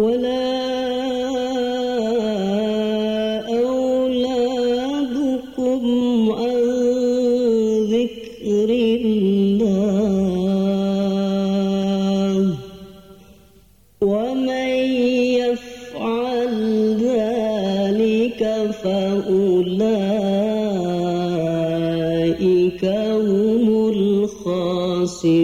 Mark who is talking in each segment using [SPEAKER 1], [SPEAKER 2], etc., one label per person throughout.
[SPEAKER 1] ولا أولادكم عن ذكر الله ومن يفعل ذلك فأولئك هم الخاسرون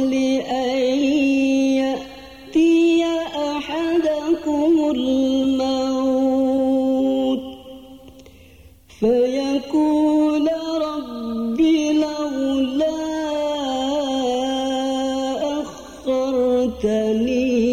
[SPEAKER 1] قبل يأتي أحدكم الموت فيقول أخرتني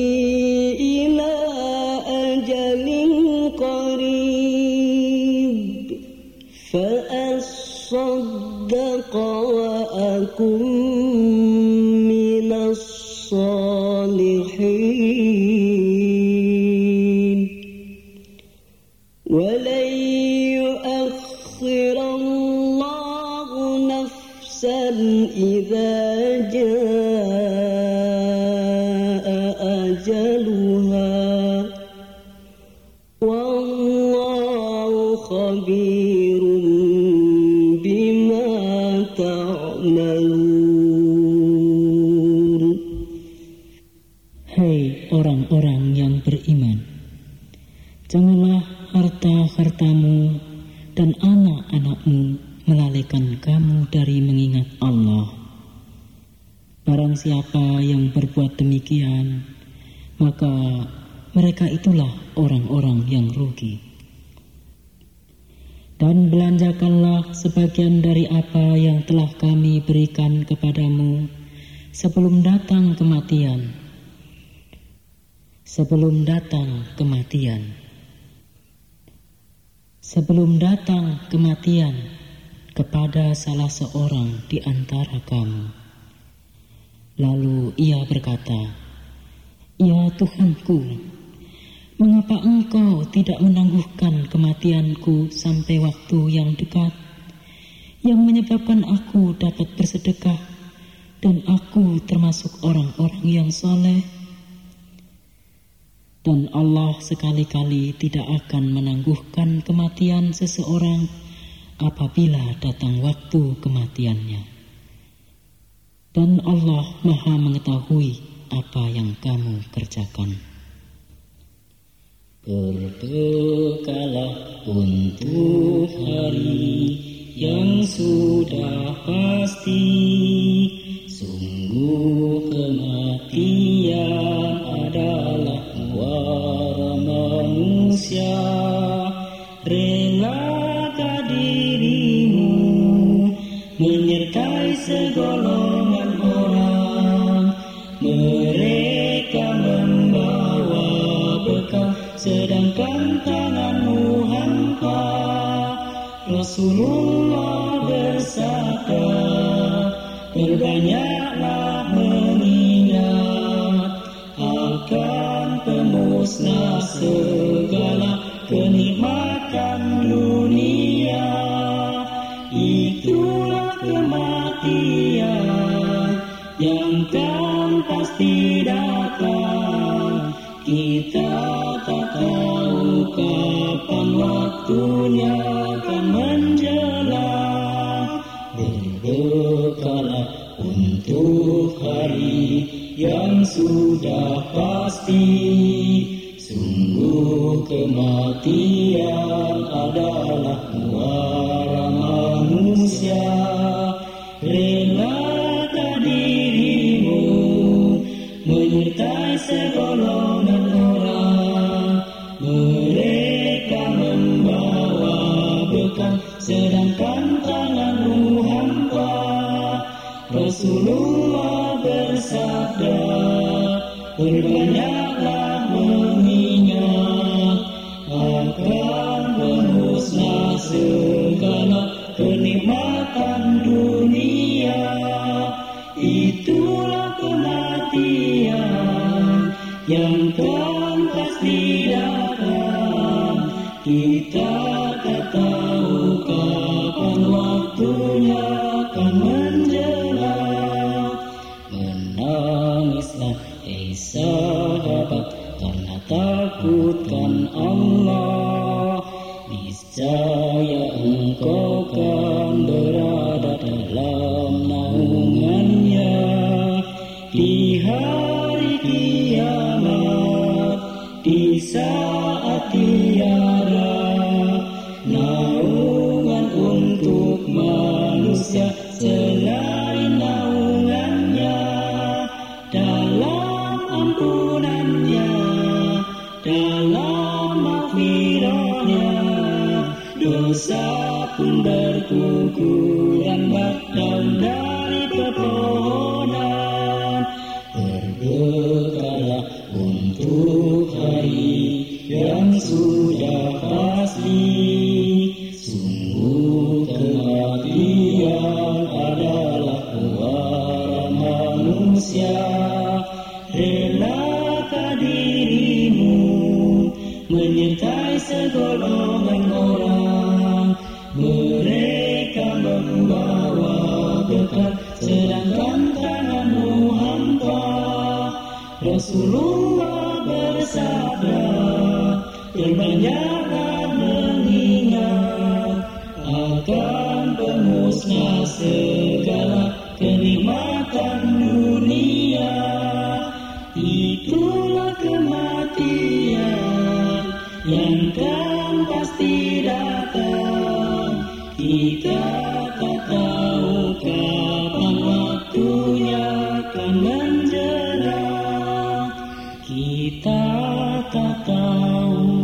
[SPEAKER 1] إذا جاء أجلها والله خبير بما تعملون
[SPEAKER 2] Hai orang-orang yang beriman, janganlah harta-hartamu dan Siapa yang berbuat demikian, maka mereka itulah orang-orang yang rugi. Dan belanjakanlah sebagian dari apa yang telah kami berikan kepadamu sebelum datang kematian sebelum datang kematian. Sebelum datang kematian kepada salah seorang di antara kamu. Lalu ia berkata, Ya Tuhanku, mengapa engkau tidak menangguhkan kematianku sampai waktu yang dekat, yang menyebabkan aku dapat bersedekah, dan aku termasuk orang-orang yang soleh? Dan Allah sekali-kali tidak akan menangguhkan kematian seseorang apabila datang waktu kematiannya. Dan Allah Maha Mengetahui apa yang kamu kerjakan.
[SPEAKER 1] Berdoalah untuk hari yang sudah pasti Rasulullah bersabda Berbanyaklah mengingat Akan pemusnah segala kenikmatan dunia akan menjelang Berbekalah untuk hari yang sudah pasti. Sungguh kematian adalah muara manusia
[SPEAKER 2] bekal, sedangkan tanganmu hampa. Rasulullah bersabda, berbanyaklah mengingat akan bermusnah segala kenikmatan dunia. Itulah kematian yang kan pasti datang. Kita tak Niscaya engkau kan berada dalam naungannya. Di hari kiamat, di saat tiada naungan untuk manusia selain naungannya dalam ampunannya dalam makfirahnya dosa pun berkukuran daun dari pepohonan. Berbekalah untuk hari yang sudah pasti. Sungguh kematian adalah muara manusia Remanyara mengingat akan pemusnah segala kenikmatan dunia. Itulah kematian yang kan pasti datang. Kita tak tahu kapan waktunya akan menjelang. Kita tak tahu